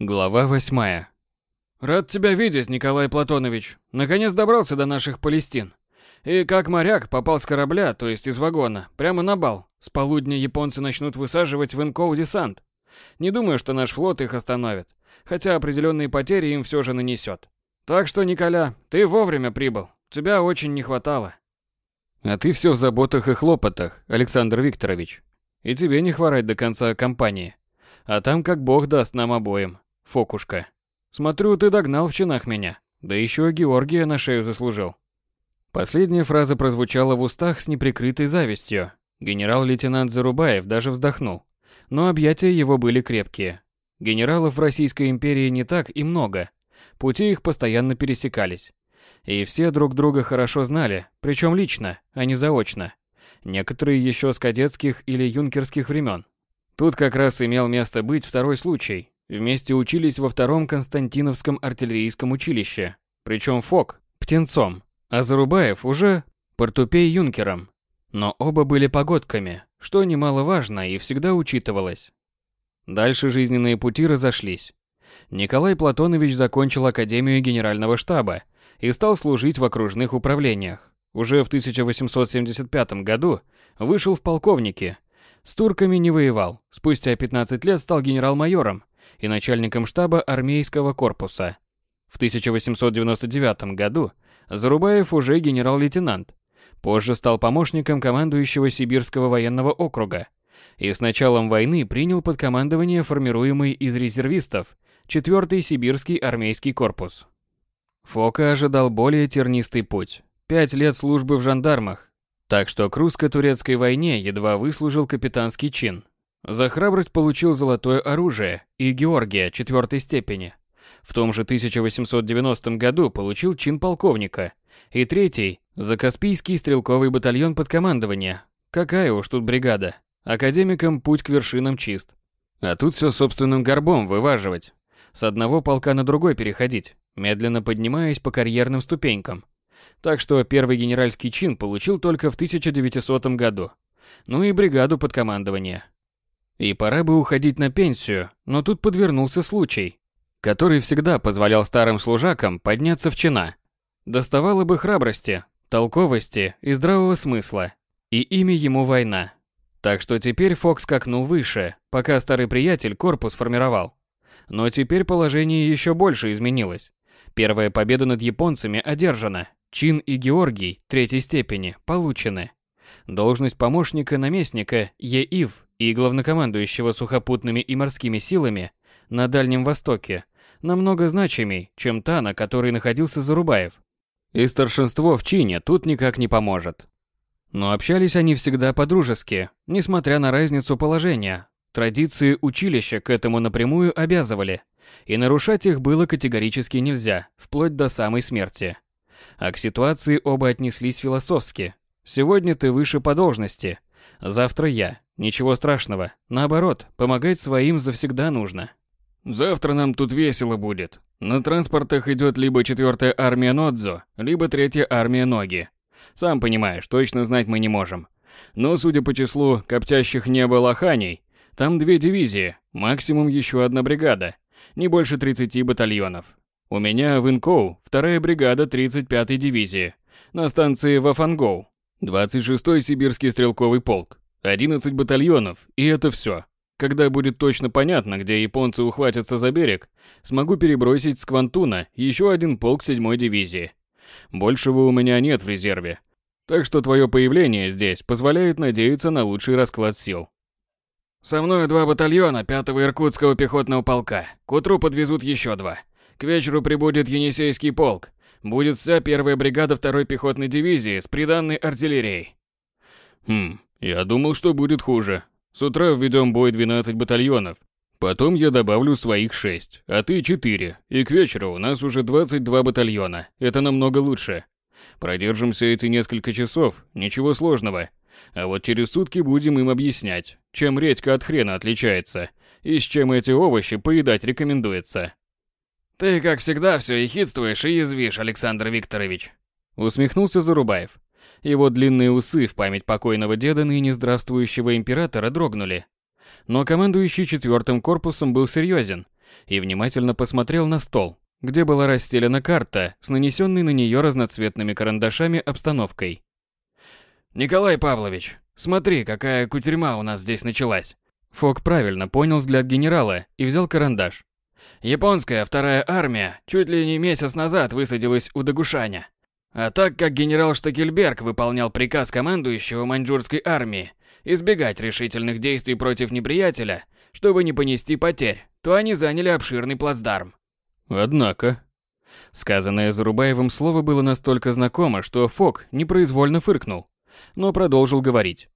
Глава восьмая. Рад тебя видеть, Николай Платонович. Наконец добрался до наших Палестин. И как моряк попал с корабля, то есть из вагона, прямо на бал. С полудня японцы начнут высаживать в Инкоу десант. Не думаю, что наш флот их остановит, хотя определенные потери им все же нанесет. Так что, Николя, ты вовремя прибыл. Тебя очень не хватало. А ты все в заботах и хлопотах, Александр Викторович. И тебе не хворать до конца кампании. А там как бог даст нам обоим. Фокушка. Смотрю, ты догнал в чинах меня. Да еще Георгия на шею заслужил. Последняя фраза прозвучала в устах с неприкрытой завистью. Генерал-лейтенант Зарубаев даже вздохнул. Но объятия его были крепкие. Генералов в Российской империи не так и много. Пути их постоянно пересекались. И все друг друга хорошо знали, причем лично, а не заочно. Некоторые еще с кадетских или юнкерских времен. Тут как раз имел место быть второй случай. Вместе учились во втором Константиновском артиллерийском училище. Причем Фок – птенцом, а Зарубаев уже портупей-юнкером. Но оба были погодками, что немаловажно и всегда учитывалось. Дальше жизненные пути разошлись. Николай Платонович закончил Академию Генерального штаба и стал служить в окружных управлениях. Уже в 1875 году вышел в полковники. С турками не воевал. Спустя 15 лет стал генерал-майором и начальником штаба армейского корпуса. В 1899 году Зарубаев уже генерал-лейтенант. Позже стал помощником командующего Сибирского военного округа и с началом войны принял под командование формируемый из резервистов 4-й Сибирский армейский корпус. Фока ожидал более тернистый путь. Пять лет службы в жандармах, так что к русско-турецкой войне едва выслужил капитанский чин. За храбрость получил золотое оружие и Георгия четвертой степени. В том же 1890 году получил чин полковника. И третий – за Каспийский стрелковый батальон под командование. Какая уж тут бригада. Академикам путь к вершинам чист. А тут все собственным горбом вываживать. С одного полка на другой переходить, медленно поднимаясь по карьерным ступенькам. Так что первый генеральский чин получил только в 1900 году. Ну и бригаду под командование. И пора бы уходить на пенсию, но тут подвернулся случай, который всегда позволял старым служакам подняться в чина. Доставало бы храбрости, толковости и здравого смысла. И имя ему война. Так что теперь Фокс скакнул выше, пока старый приятель корпус формировал. Но теперь положение еще больше изменилось. Первая победа над японцами одержана. Чин и Георгий третьей степени получены. Должность помощника наместника ЕИВ и главнокомандующего сухопутными и морскими силами на Дальнем Востоке намного значимей, чем та, на которой находился Зарубаев. И старшинство в чине тут никак не поможет. Но общались они всегда по-дружески, несмотря на разницу положения. Традиции училища к этому напрямую обязывали, и нарушать их было категорически нельзя, вплоть до самой смерти. А к ситуации оба отнеслись философски. Сегодня ты выше по должности, завтра я. Ничего страшного. Наоборот, помогать своим завсегда нужно. Завтра нам тут весело будет. На транспортах идет либо четвертая армия Нодзо, либо третья армия Ноги. Сам понимаешь, точно знать мы не можем. Но, судя по числу коптящих небо лоханей, там две дивизии, максимум еще одна бригада, не больше 30 батальонов. У меня в Инкоу вторая бригада 35-й дивизии, на станции Вафангоу, 26-й сибирский стрелковый полк. 11 батальонов, и это все. Когда будет точно понятно, где японцы ухватятся за берег, смогу перебросить с Квантуна еще один полк 7-й дивизии. Большего у меня нет в резерве. Так что твое появление здесь позволяет надеяться на лучший расклад сил. Со мной два батальона 5-го Иркутского пехотного полка. К утру подвезут еще два. К вечеру прибудет Енисейский полк. Будет вся первая бригада второй пехотной дивизии с приданной артиллерией. Хм, я думал, что будет хуже. С утра введем бой 12 батальонов. Потом я добавлю своих 6, а ты 4. И к вечеру у нас уже 22 батальона. Это намного лучше. Продержимся эти несколько часов, ничего сложного. А вот через сутки будем им объяснять, чем редька от хрена отличается и с чем эти овощи поедать рекомендуется. Ты, как всегда, все ехидствуешь и язвишь, Александр Викторович. Усмехнулся Зарубаев. Его длинные усы в память покойного деда ныне здравствующего императора дрогнули. Но командующий четвертым корпусом был серьезен и внимательно посмотрел на стол, где была расстелена карта с нанесенной на нее разноцветными карандашами обстановкой. «Николай Павлович, смотри, какая кутерьма у нас здесь началась!» Фок правильно понял взгляд генерала и взял карандаш. Японская вторая армия чуть ли не месяц назад высадилась у Дагушаня. А так как генерал Штакельберг выполнял приказ командующего маньчжурской армии избегать решительных действий против неприятеля, чтобы не понести потерь, то они заняли обширный плацдарм. Однако... Сказанное Зарубаевым слово было настолько знакомо, что Фок непроизвольно фыркнул, но продолжил говорить.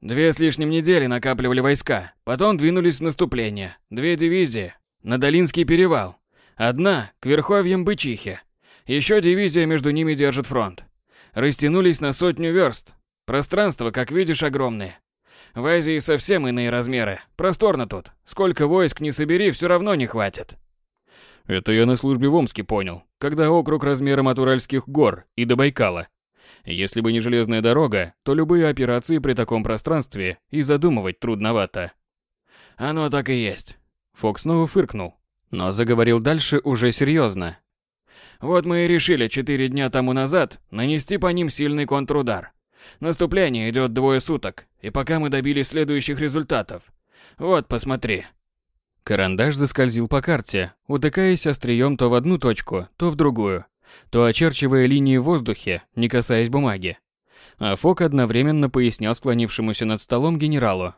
Две с лишним недели накапливали войска, потом двинулись в наступление. Две дивизии на Долинский перевал. Одна к верховьям Бычихи. Еще дивизия между ними держит фронт. Растянулись на сотню верст. Пространство, как видишь, огромное. В Азии совсем иные размеры. Просторно тут. Сколько войск не собери, все равно не хватит. Это я на службе в Омске понял, когда округ размером от Уральских гор и до Байкала. Если бы не железная дорога, то любые операции при таком пространстве и задумывать трудновато. Оно так и есть. Фокс снова фыркнул, но заговорил дальше уже серьезно. Вот мы и решили четыре дня тому назад нанести по ним сильный контрудар. Наступление идет двое суток, и пока мы добились следующих результатов. Вот, посмотри. Карандаш заскользил по карте, утыкаясь острием то в одну точку, то в другую, то очерчивая линии в воздухе, не касаясь бумаги. А Фок одновременно пояснял склонившемуся над столом генералу.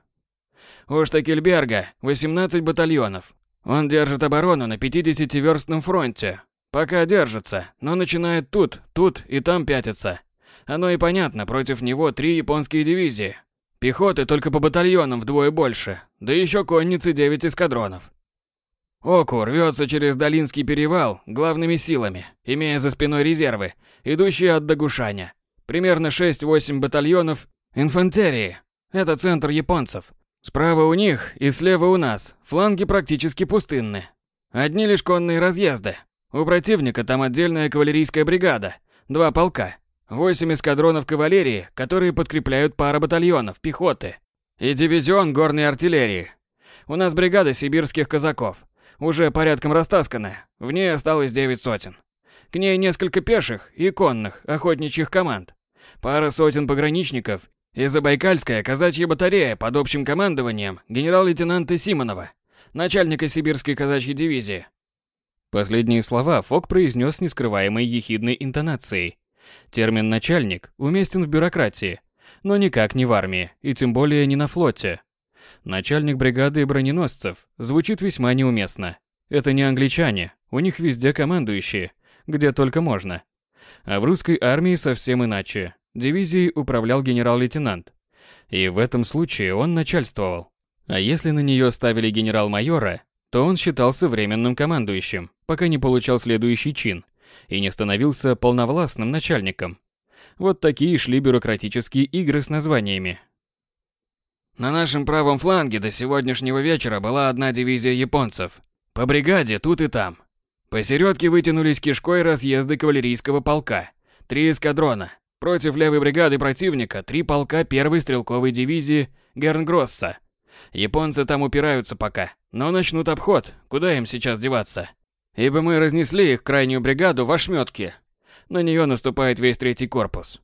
У Штакельберга 18 батальонов. Он держит оборону на 50-верстном фронте. Пока держится, но начинает тут, тут и там пятиться. Оно и понятно, против него три японские дивизии. Пехоты только по батальонам вдвое больше, да еще конницы 9 эскадронов. Оку рвется через Долинский перевал главными силами, имея за спиной резервы, идущие от Дагушаня. Примерно 6-8 батальонов инфантерии. Это центр японцев. Справа у них и слева у нас, фланги практически пустынны. Одни лишь конные разъезды. У противника там отдельная кавалерийская бригада, два полка, Восемь эскадронов кавалерии, которые подкрепляют пара батальонов пехоты. И дивизион горной артиллерии. У нас бригада сибирских казаков. Уже порядком растасканная. В ней осталось девять сотен. К ней несколько пеших и конных охотничьих команд. Пара сотен пограничников и Забайкальская казачья батарея под общим командованием генерал-лейтенанта Симонова, начальника сибирской казачьей дивизии. Последние слова Фок произнес с нескрываемой ехидной интонацией, Термин «начальник» уместен в бюрократии, но никак не в армии, и тем более не на флоте. Начальник бригады броненосцев звучит весьма неуместно. Это не англичане, у них везде командующие, где только можно. А в русской армии совсем иначе. Дивизией управлял генерал-лейтенант. И в этом случае он начальствовал. А если на нее ставили генерал-майора, то он считался временным командующим, пока не получал следующий чин – и не становился полновластным начальником. Вот такие шли бюрократические игры с названиями. На нашем правом фланге до сегодняшнего вечера была одна дивизия японцев. По бригаде тут и там. Посередке вытянулись кишкой разъезды кавалерийского полка. Три эскадрона. Против левой бригады противника три полка первой стрелковой дивизии Гернгросса. Японцы там упираются пока, но начнут обход. Куда им сейчас деваться? ибо мы разнесли их крайнюю бригаду в ошметке. На нее наступает весь третий корпус.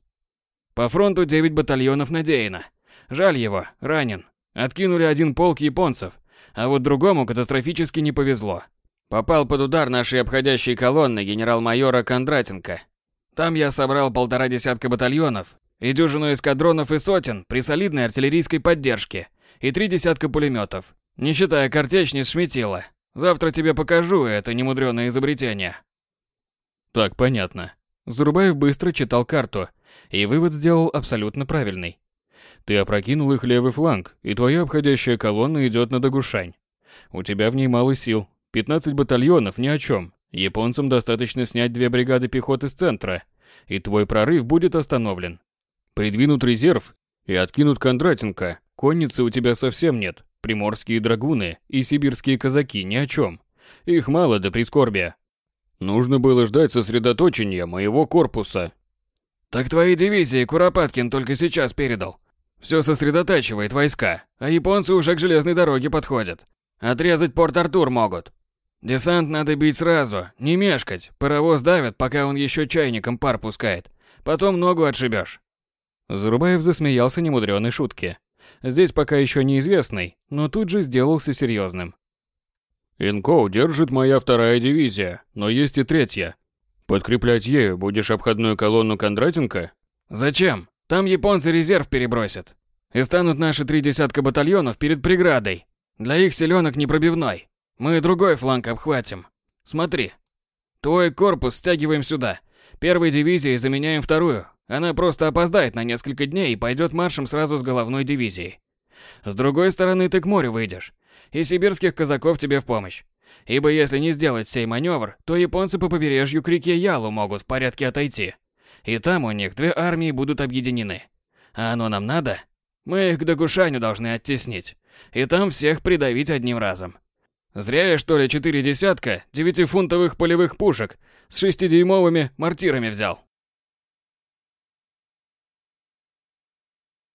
По фронту 9 батальонов надеяно. Жаль его, ранен. Откинули один полк японцев, а вот другому катастрофически не повезло. Попал под удар нашей обходящей колонны генерал-майора Кондратенко. Там я собрал полтора десятка батальонов и дюжину эскадронов и сотен при солидной артиллерийской поддержке и три десятка пулеметов, не считая картечниц Шметила. Завтра тебе покажу это немудреное изобретение. Так, понятно. Зурбаев быстро читал карту, и вывод сделал абсолютно правильный. Ты опрокинул их левый фланг, и твоя обходящая колонна идет на Дагушань. У тебя в ней мало сил, 15 батальонов ни о чем. Японцам достаточно снять две бригады пехоты с центра, и твой прорыв будет остановлен. Придвинут резерв и откинут Кондратенко. Конницы у тебя совсем нет. Приморские драгуны и сибирские казаки ни о чем. Их мало до прискорбия. Нужно было ждать сосредоточения моего корпуса. Так твои дивизии Куропаткин только сейчас передал. Все сосредотачивает войска, а японцы уже к железной дороге подходят. Отрезать Порт-Артур могут. Десант надо бить сразу, не мешкать. Паровоз давит, пока он еще чайником пар пускает. Потом ногу отшибешь. Зарубаев засмеялся немудреной шутке. Здесь пока еще неизвестный, но тут же сделался серьезным. «Инкоу держит моя вторая дивизия, но есть и третья. Подкреплять ею будешь обходную колонну Кондратенко?» «Зачем? Там японцы резерв перебросят. И станут наши три десятка батальонов перед преградой. Для их селенок непробивной. Мы другой фланг обхватим. Смотри. Твой корпус стягиваем сюда. Первой дивизией заменяем вторую. Она просто опоздает на несколько дней и пойдет маршем сразу с головной дивизией. С другой стороны ты к морю выйдешь. И сибирских казаков тебе в помощь. Ибо если не сделать сей маневр, то японцы по побережью к реке Ялу могут в порядке отойти. И там у них две армии будут объединены. А оно нам надо? Мы их к Дагушаню должны оттеснить. И там всех придавить одним разом. Зря я, что ли, четыре десятка девятифунтовых полевых пушек с шестидюймовыми мортирами взял.